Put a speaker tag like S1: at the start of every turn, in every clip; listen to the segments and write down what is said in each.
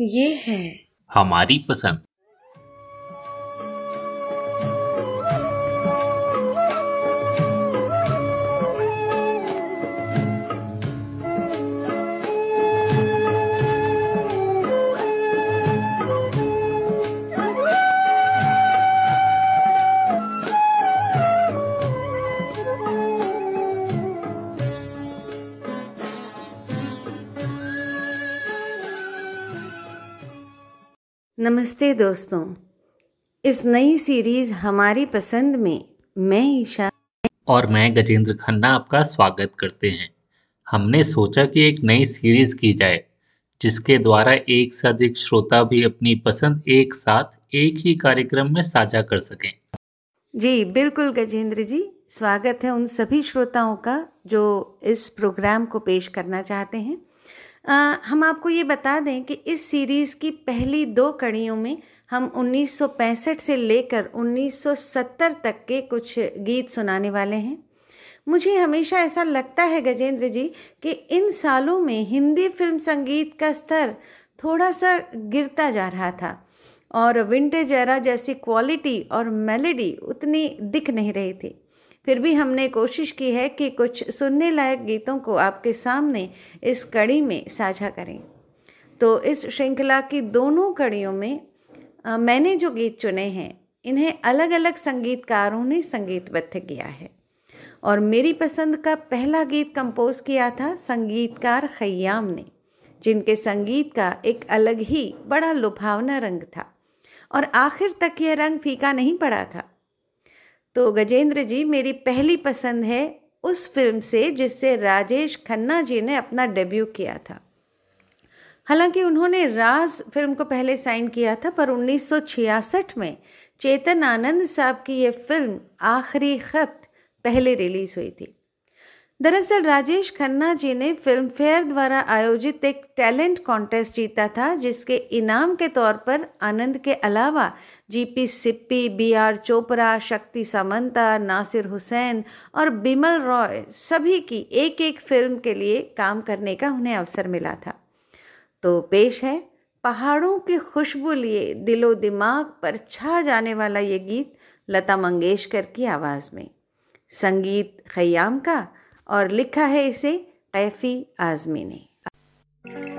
S1: ये है।
S2: हमारी पसंद।
S1: नमस्ते दोस्तों। इस नई सीरीज़ हमारी पसंद में मैं ईशा
S2: और मैं गजेंद्र खन्ना आपका स्वागत करते हैं। हमने सोचा कि एक नई सीरीज़ की जाए जिसके द्वारा एक से अधिक श्रोता भी अपनी पसंद एक साथ एक ही कार्यक्रम में साझा कर सकें।
S1: जी बिल्कुल गजेंद्र जी। स्वागत है उन सभी श्रोताओं का जो इस प्रोग्राम को पेश करना चाहते हैं। हम आपको ये बता दें कि इस सीरीज़ की पहली दो कड़ियों में हम 1965 से लेकर 1970 तक के कुछ गीत सुनाने वाले हैं। मुझे हमेशा ऐसा लगता है, गजेंद्र जी, कि इन सालों में हिंदी फ़िल्म संगीत का स्तर थोड़ा सा गिरता जा रहा था और विंटेज एरा जैसी क्वालिटी और मेलोडी उतनी दिख नहीं रही थी। फिर भी हमने कोशिश की है कि कुछ सुनने लायक गीतों को आपके सामने इस कड़ी में साझा करें। तो इस श्रृंखला की दोनों कड़ियों में आ, मैंने जो गीत चुने हैं इन्हें अलग अलग संगीतकारों ने संगीतबद्ध किया है। और मेरी पसंद का पहला गीत कंपोज किया था संगीतकार खयाम ने जिनके संगीत का एक अलग ही बड़ा लुभावना रंग था। और आखिर तक यह रंग फीका नहीं पड़ा था। तो गजेंद्र जी, मेरी पहली पसंद है उस फ़िल्म से जिससे राजेश खन्ना जी ने अपना डेब्यू किया था। हालाँकि उन्होंने राज फ़िल्म को पहले साइन किया था, पर 1966 में चेतन आनंद साहब की यह फ़िल्म आखिरी खत पहले रिलीज़ हुई थी। दरअसल राजेश खन्ना जी ने फ़िल्म फेयर द्वारा आयोजित एक टैलेंट कॉन्टेस्ट जीता था, जिसके इनाम के तौर पर आनंद के अलावा GP Sippy B are Chopra, Shakti Samanta, Nasir Hussain और बिमल रॉय सभी की एक एक फ़िल्म के लिए काम करने का उन्हें अवसर मिला था। तो पेश है, पहाड़ों की खुशबू लिए दिलो दिमाग पर छा जाने वाला ये गीत लता मंगेशकर की आवाज़ में। संगीत खयाम का और लिखा है इसे कैफी आजमी ने।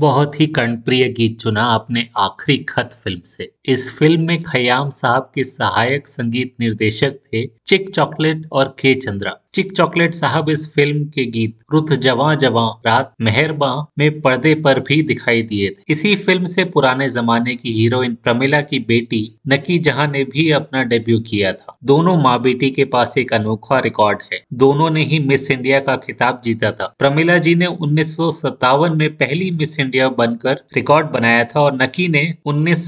S2: बहुत ही कर्णप्रिय गीत चुना आपने आखिरी खत फ़िल्म से। इस फ़िल्म में खयाम साहब के सहायक संगीत निर्देशक थे चिक चॉकलेट और के चंद्रा। चिक चॉकलेट साहब इस फ़िल्म के गीत रुत जवा जवा रात मेहरबा में पर्दे पर भी दिखाई दिए थे। इसी फ़िल्म से पुराने जमाने की हीरोइन प्रमिला की बेटी नकी जहाँ ने भी अपना डेब्यू किया था। दोनों माँ बेटी के पास एक अनोखा रिकॉर्ड है। दोनों ने ही मिस इंडिया का खिताब जीता था। प्रमिला जी ने उन्नीस सौ सत्तावन में पहली मिस इंडिया बनकर रिकॉर्ड बनाया था और नकी ने उन्नीस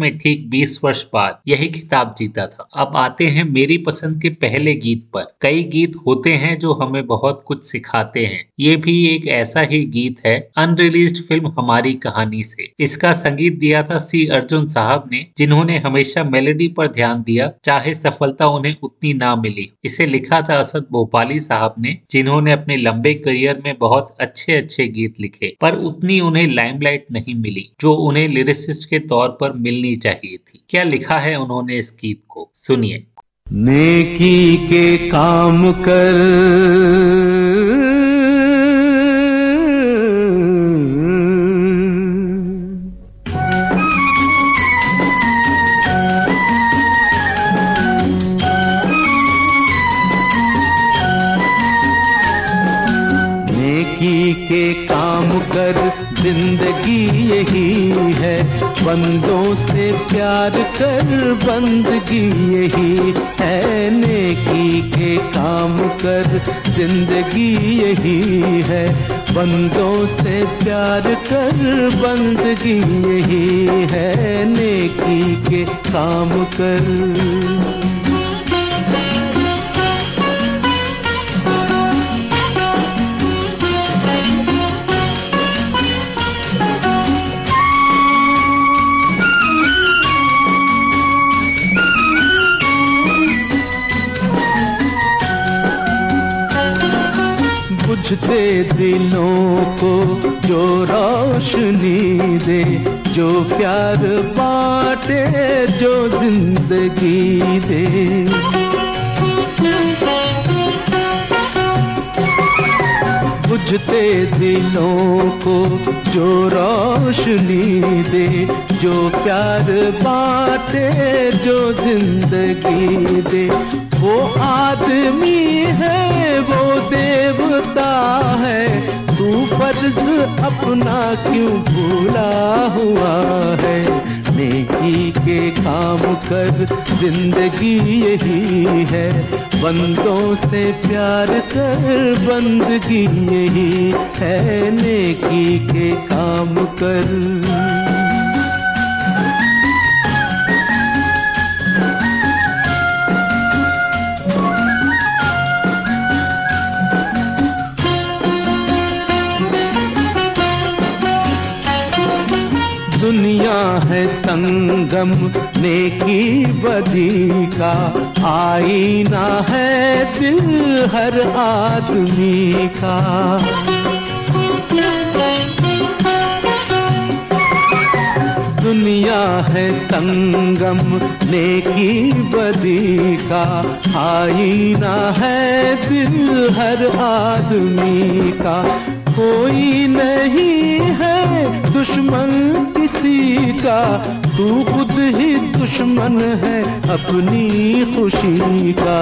S2: में ठीक 20 वर्ष बाद यही खिताब जीता था। अब आते हैं मेरी पसंद के पहले गीत पर। कई गीत होते हैं जो हमें बहुत कुछ सिखाते हैं। ये भी एक ऐसा ही गीत है अनरिलीज फ़िल्म हमारी कहानी से। इसका संगीत दिया था सी अर्जुन साहब ने, जिन्होंने हमेशा मेलोडी पर ध्यान दिया, चाहे सफलता उन्हें उतनी ना मिली। इसे लिखा था असद भोपाली साहब ने, जिन्होंने अपने लंबे करियर में बहुत अच्छे अच्छे गीत लिखे, पर उतनी उन्हें लाइमलाइट नहीं मिली, जो उन्हें लिरिसिस्ट के तौर पर मिलनी चाहिए थी। क्या लिखा है उन्होंने इस गीत को? सुनिए।
S3: नेकी के काम कर। बुझते दिलों को, जो रोशनी दे, जो प्यार बांटे, जो ज़िंदगी दे। बुझते दिलों को, जो रोशनी दे जो प्यार बांटे, जो ज़िंदगी दे। वो आदमी है, वो देवता है। तू फ़र्ज़ अपना क्यों भूला हुआ है? नेकी के काम कर, ज़िंदगी यही है। बंदों से प्यार कर, बंदगी यही है। नेकी के काम कर। है संगम, नेकी बदी का आईना है दिल हर आदमी का। दुनिया है संगम, नेकी बदी का आईना है दिल हर आदमी का। कोई नहीं है दुश्मन किसी का तू खुद ही दुश्मन है अपनी खुशी का।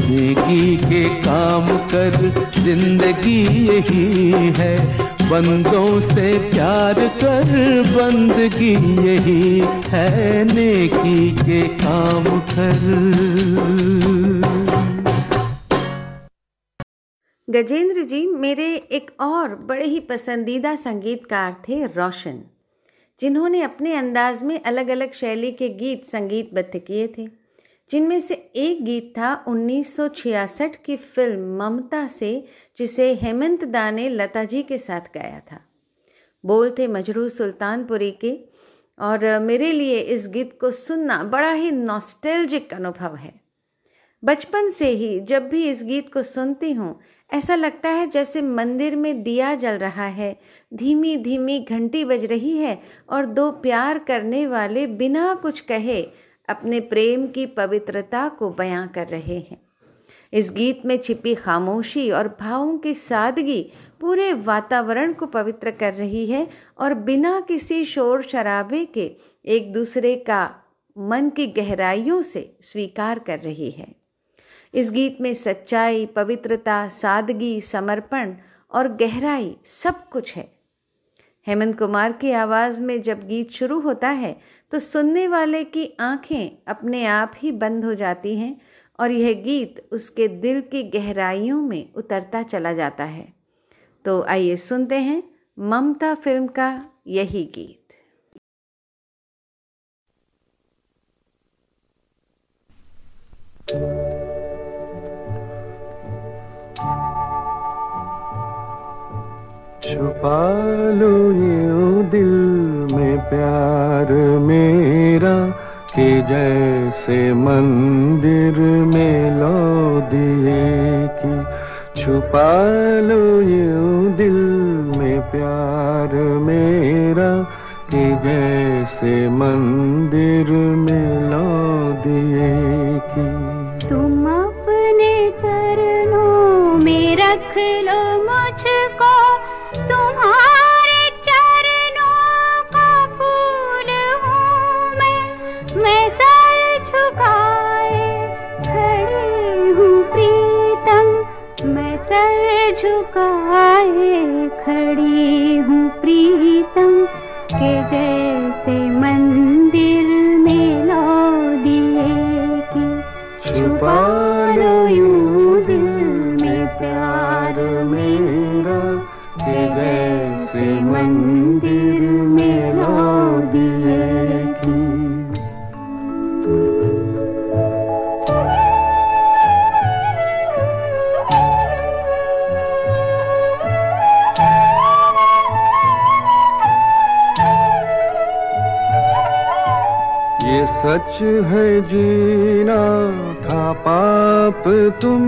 S3: नेकी के काम कर ज़िंदगी यही है। बंदों से प्यार कर बंदगी यही है। नेकी के काम कर।
S1: गजेंद्र जी, मेरे एक और बड़े ही पसंदीदा संगीतकार थे रोशन। जिन्होंने अपने अंदाज में अलग अलग शैली के गीत संगीतबद्ध किए थे। जिनमें से एक गीत था 1966 की फ़िल्म ममता से, जिसे हेमंत दा ने लता जी के साथ गाया था। बोल थे मजरू सुल्तानपुरी के, और मेरे लिए इस गीत को सुनना बड़ा ही नॉस्टैल्जिक अनुभव है। बचपन से ही जब भी इस गीत को सुनती हूँ ऐसा लगता है जैसे मंदिर में दिया जल रहा है। धीमी धीमी घंटी बज रही है और दो प्यार करने वाले बिना कुछ कहे अपने प्रेम की पवित्रता को बयां कर रहे हैं। इस गीत में छिपी खामोशी और भावों की सादगी पूरे वातावरण को पवित्र कर रही है और बिना किसी शोर शराबे के एक दूसरे का मन की गहराइयों से स्वीकार कर रही है। इस गीत में सच्चाई, पवित्रता, सादगी, समर्पण और गहराई सब कुछ है। हेमंत कुमार की आवाज़ में जब गीत शुरू होता है तो सुनने वाले की आँखें अपने आप ही बंद हो जाती हैं और यह गीत उसके दिल की गहराइयों में उतरता चला जाता है। तो आइए सुनते हैं ममता फ़िल्म का यही गीत।
S4: छुपा लो ये दिल में प्यार मेरा कि जैसे मंदिर में लो दिए की छुपा लो ये दिल में प्यार मेरा कि जैसे मंदिर में
S5: खड़ी हूँ प्रीतम, के जैसे मंदिर में लो दिए की।
S4: छुपा लो यूँ दिल में प्यार मेरा, के जैसे मंदिर है जीना था पाप तुम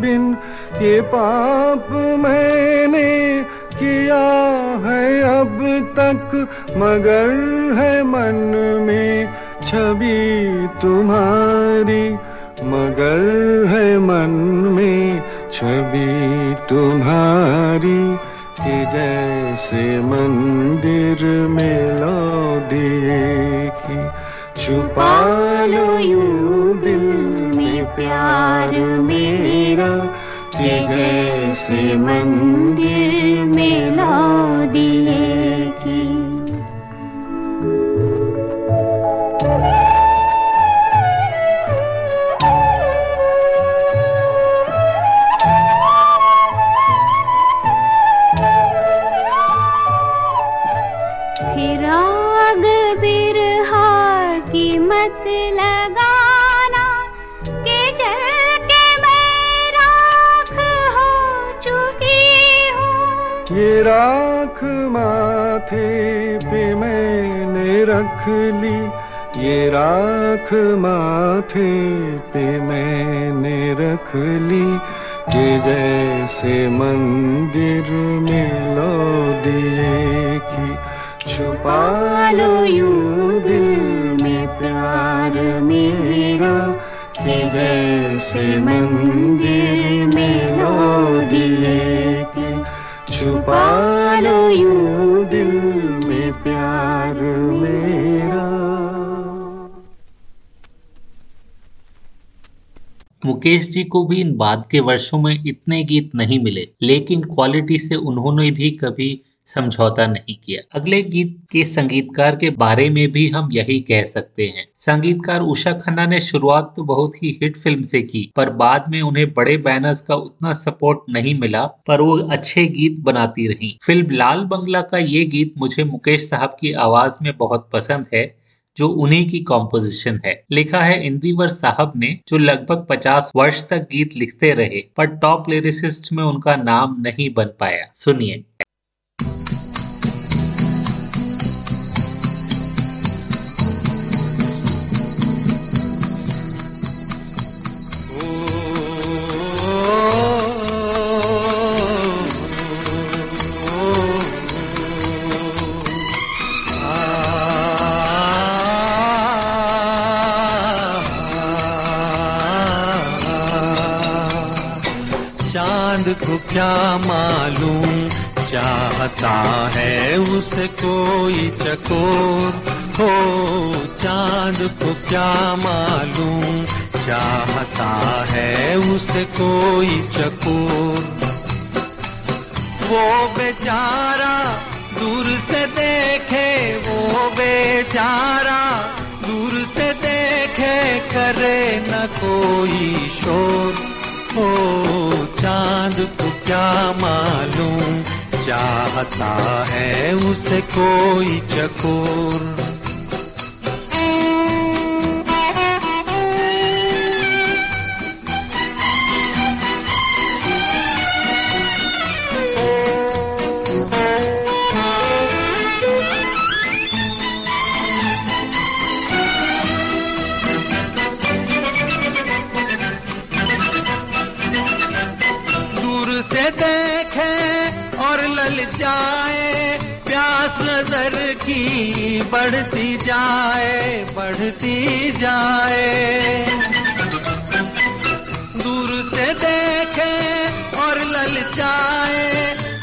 S4: बिन। ये पाप मैंने किया है अब तक, मगर है मन में छवि तुम्हारी। मगर है मन में छवि तुम्हारी कि जैसे मंदिर में लो दिए की छुपा प्यार मेरा कि जैसे मंदिर
S5: रख
S4: ली, ये राख माथे पे मैंने रख ली। कि जैसे मंदिर में लो दिए की छुपा लो यूँ दिल में प्यार मेरा। कि जैसे मंदिर में लो दिए की छुपा लो यूँ
S2: मुकेश जी को भी इन बाद के वर्षों में इतने गीत नहीं मिले, लेकिन क्वालिटी से उन्होंने भी कभी समझौता नहीं किया। अगले गीत के संगीतकार के बारे में भी हम यही कह सकते हैं। संगीतकार उषा खन्ना ने शुरुआत तो बहुत ही हिट फ़िल्म से की, पर बाद में उन्हें बड़े बैनर्स का उतना सपोर्ट नहीं मिला, पर वो अच्छे गीत बनाती रही। फ़िल्म लाल बंगला का ये गीत मुझे मुकेश साहब की आवाज़ में बहुत पसंद है जो उन्हीं की कॉम्पोजिशन है। लिखा है इंदिवर साहब ने, जो लगभग 50 वर्ष तक गीत लिखते रहे, पर टॉप लिरिसिस्ट में उनका नाम नहीं बन पाया। सुनिए।
S6: क्या मालूम? चाहता है उसे कोई चकोर। हो, चाँद को क्या मालूम? चाहता है उसे कोई चकोर। वो बेचारा दूर से देखे, वो बेचारा दूर से देखे करे न कोई शोर। हो, चाँद क्या मालूम? चाहता है उसे कोई चकोर। बढ़ती जाए बढ़ती जाए। दूर से देखे और ललचाए,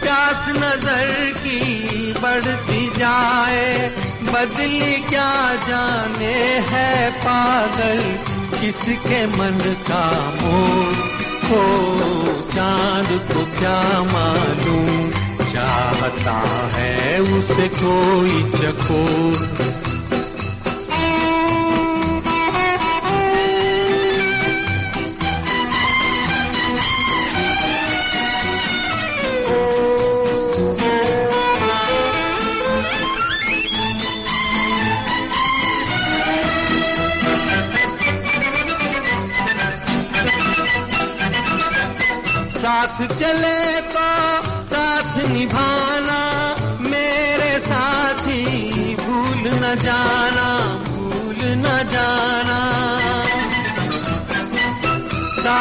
S6: प्यास नज़र की बढ़ती जाए। बदली क्या जाने है पागल, किसके मन का मोर हो चाँद को क्या मालूम चाहता उसे कोई चकोर। साथ चले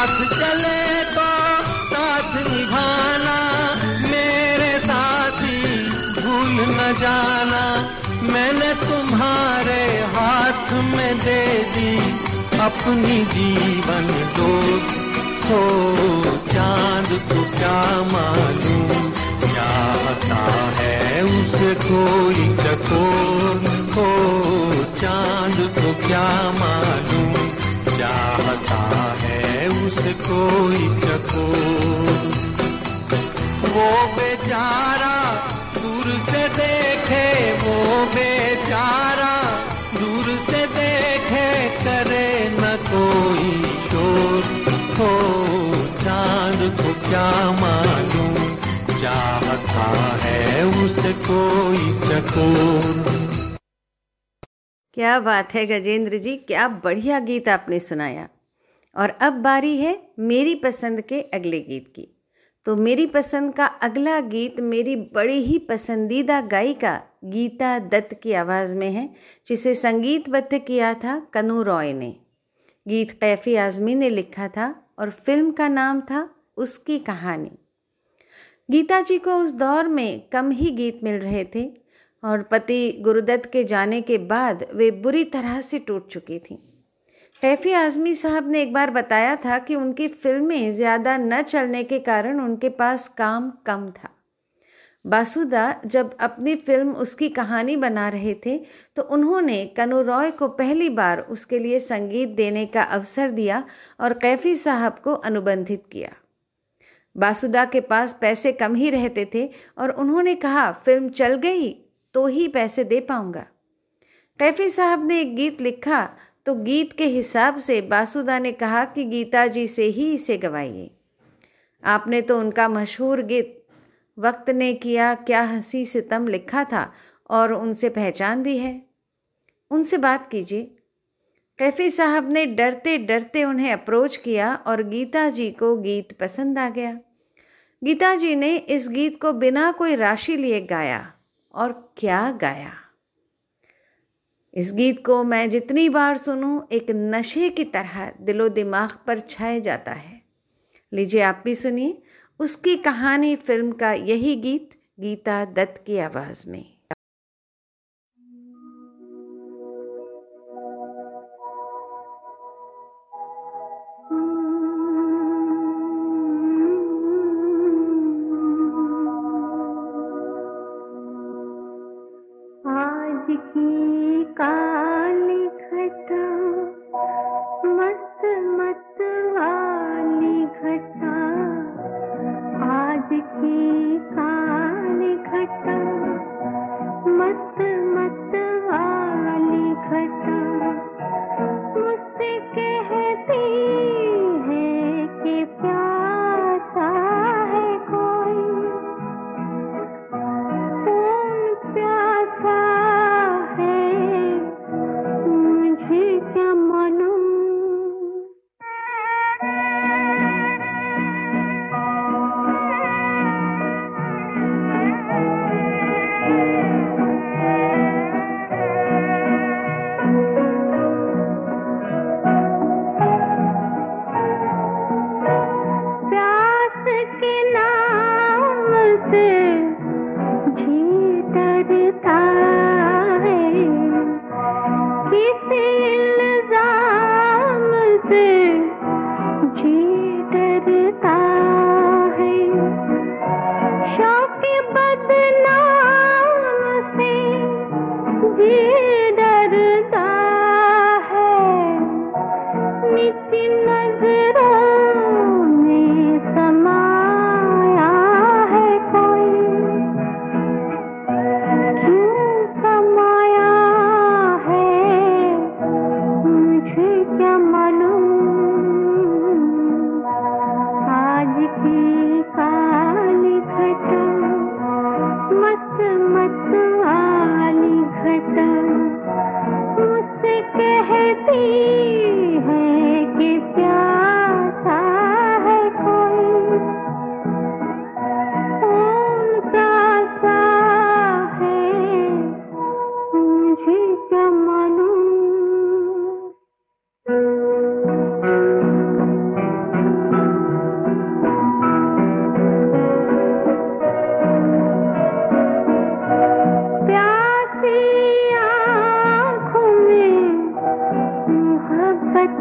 S6: साथ चले तो साथ निभाना, मेरे साथी भूल न जाना। मैंने तुम्हारे हाथ में दे दी अपनी जीवन दो हो चाँद को क्या मालूम चाहता है उसे कोई चकोर। हो चाँद को क्या मालूम कोई चकोर वो बेचारा दूर से देखे, वो बेचारा दूर से देखे, करे न कोई शोर। हो चाँद को क्या मालूम, चाहता है उसे कोई चकोर
S1: क्या बात है गजेंद्र जी, क्या बढ़िया गीत आपने सुनाया। और अब बारी है मेरी पसंद के अगले गीत की। तो मेरी पसंद का अगला गीत मेरी बड़ी ही पसंदीदा गायिका गीता दत्त की आवाज़ में है, जिसे संगीतबद्ध किया था कनू रॉय ने। गीत कैफी आज़मी ने लिखा था और फ़िल्म का नाम था उसकी कहानी। गीता जी को उस दौर में कम ही गीत मिल रहे थे और पति गुरुदत्त के जाने के बाद वे बुरी तरह से टूट चुकी थीं। कैफी आज़मी साहब ने एक बार बताया था कि उनकी फ़िल्में ज़्यादा न चलने के कारण उनके पास काम कम था। बासुदा जब अपनी फ़िल्म उसकी कहानी बना रहे थे तो उन्होंने कनु रॉय को पहली बार उसके लिए संगीत देने का अवसर दिया और कैफी साहब को अनुबंधित किया। बासुदा के पास पैसे कम ही रहते थे और उन्होंने कहा, फ़िल्म चल गई तो ही पैसे दे पाऊँगा। कैफी साहब ने एक गीत लिखा तो गीत के हिसाब से बासुदा ने कहा कि गीता जी से ही इसे गवाइए। आपने तो उनका मशहूर गीत वक्त ने किया, क्या हँसी सितम लिखा था और उनसे पहचान भी है। उनसे बात कीजिए। कैफी साहब ने डरते डरते उन्हें अप्रोच किया और गीता जी को गीत पसंद आ गया। गीता जी ने इस गीत को बिना कोई राशि लिए गाया और क्या गाया? इस गीत को मैं जितनी बार सुनूं, एक नशे की तरह दिलो दिमाग पर छाए जाता है। लीजिए आप भी सुनिए उसकी कहानी फ़िल्म का यही गीत, गीता दत्त की आवाज़ में।
S5: की काली खता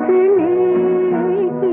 S5: मोहब्बत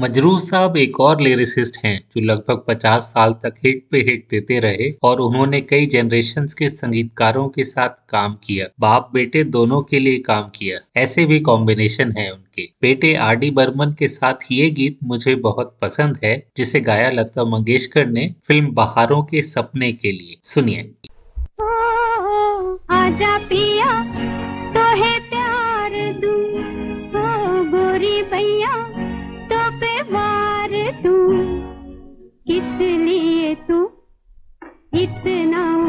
S2: मजरू साहब एक और लिरिसिस्ट हैं, जो लगभग 50 साल तक हिट पे हिट देते रहे और उन्होंने कई जनरेशन के संगीतकारों के साथ काम किया। बाप बेटे दोनों के लिए काम किया। ऐसे भी कॉम्बिनेशन है उनके। बेटे आर डी बर्मन के साथ ये गीत मुझे बहुत पसंद है, जिसे गाया लता मंगेशकर ने फ़िल्म बहारों के सपने के लिए। सुनिए।
S5: आजा पिया इतना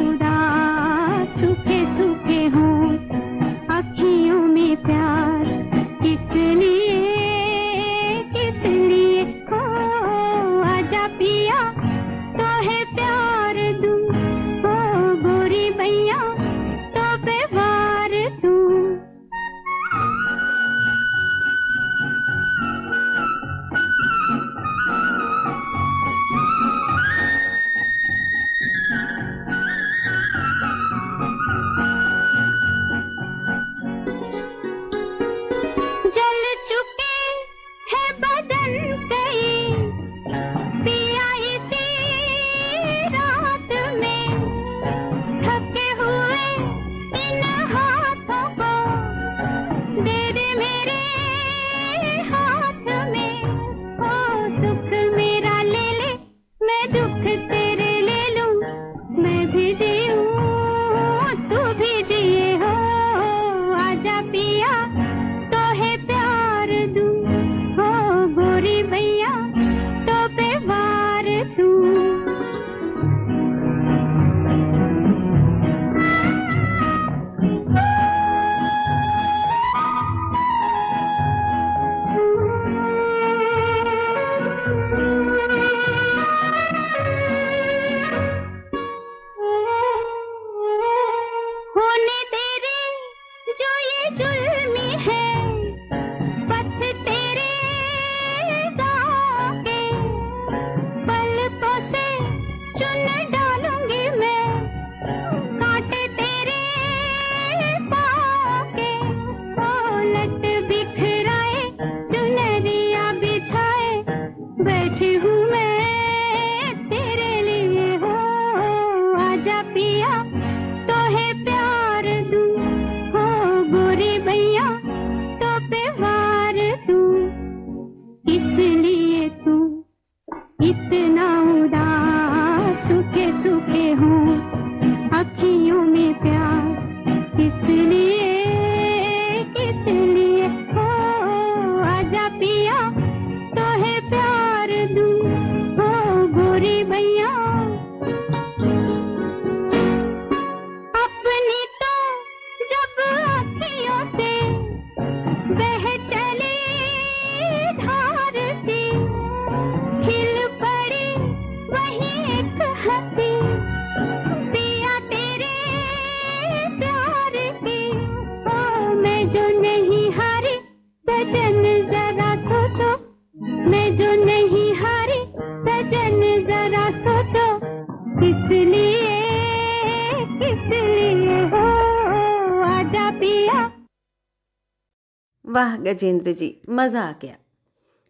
S1: गजेंद्र जी, मज़ा आ गया।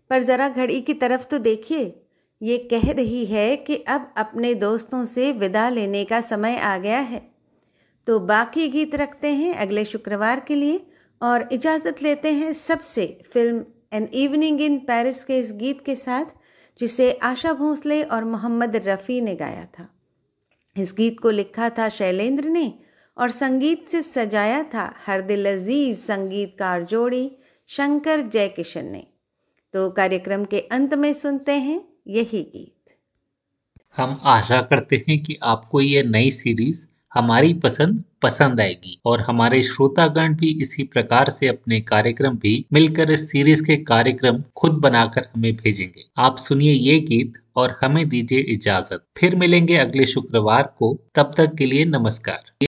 S1: पर ज़रा घड़ी की तरफ़ तो देखिए, ये कह रही है कि अब अपने दोस्तों से विदा लेने का समय आ गया है। तो बाकी गीत रखते हैं अगले शुक्रवार के लिए और इजाज़त लेते हैं सबसे film an evening in Paris के इस गीत के साथ, जिसे आशा भोसले और मोहम्मद रफ़ी ने गाया था। इस गीत को लिखा था शैलेंद्र ने और संगीत से सजाया था हर दिल अज़ीज़ संगीतकार जोड़ी शंकर जयकिशन ने। तो कार्यक्रम के अंत में सुनते हैं यही गीत।
S2: हम आशा करते हैं कि आपको ये नई सीरीज़ हमारी पसंद पसंद आएगी और हमारे श्रोतागण भी इसी प्रकार से अपने कार्यक्रम भी मिलकर इस सीरीज़ के कार्यक्रम खुद बनाकर हमें भेजेंगे। आप सुनिए ये गीत और हमें दीजिए इजाज़त। फिर मिलेंगे अगले शुक्रवार को। तब तक के लिए नमस्कार।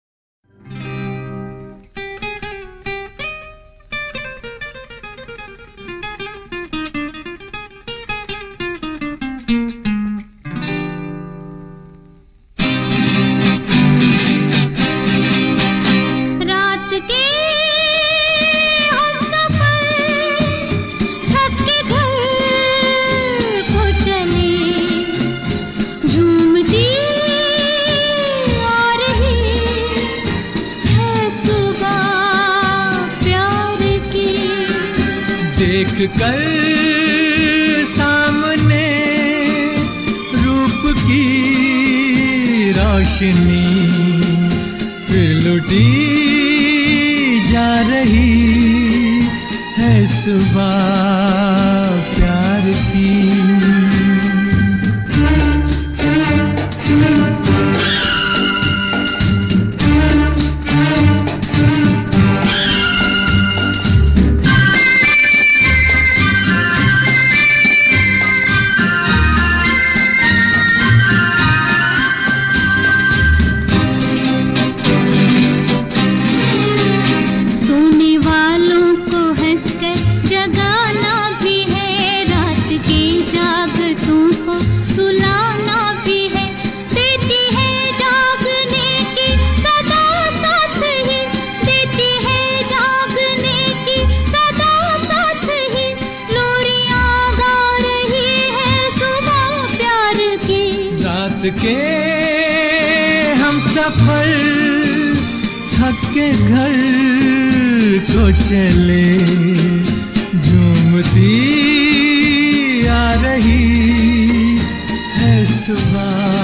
S3: कर सामने रूप की रोशनी लुटी जा रही है सुबह। के घर को चले। झूमती आ रही है सुबह।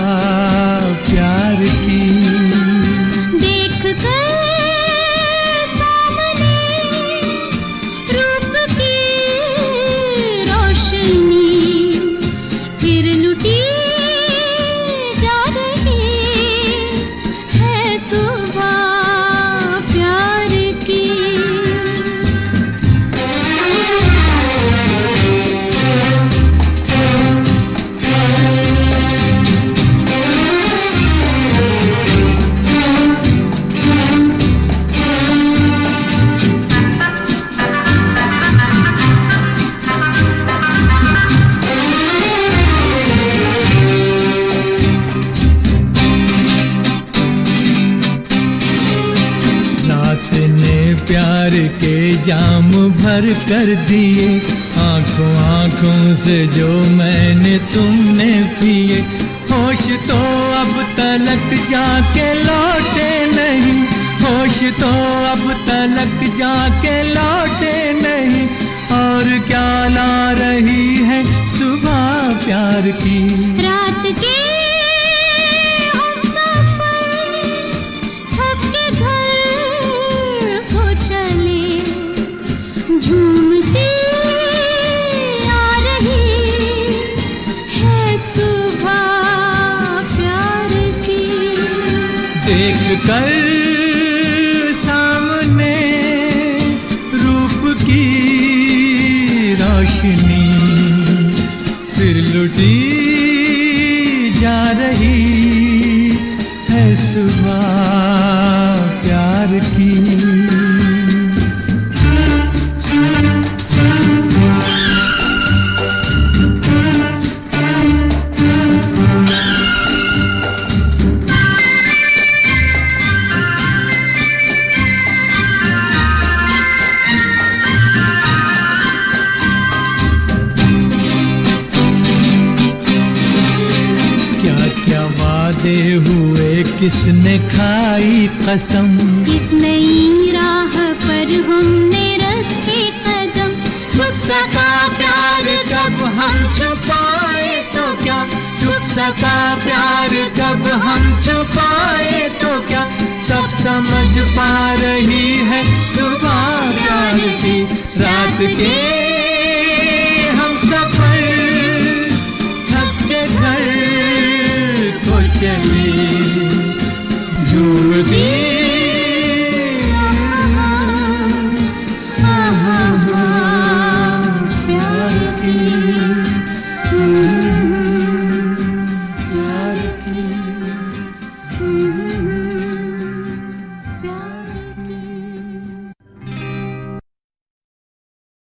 S3: प्यार के जाम भर कर दिए। आँखों आँखों से जो मैंने तुमने पिए। होश तो अब तलक जाके लौटे नहीं। होश तो अब तलक जाके लौटे नहीं। और क्या ला रही है सुबह प्यार की?
S5: रात के
S3: कसम।
S5: इस नई राह पर हमने रखे कदम,
S3: छुप सका प्यार कब हम छुपाए तो क्या? छुप सका प्यार कब हम छुपाए तो क्या? सब समझ पा रही है सुबह प्यार की रात के हम सफ़र, थक के घर को चले झूमती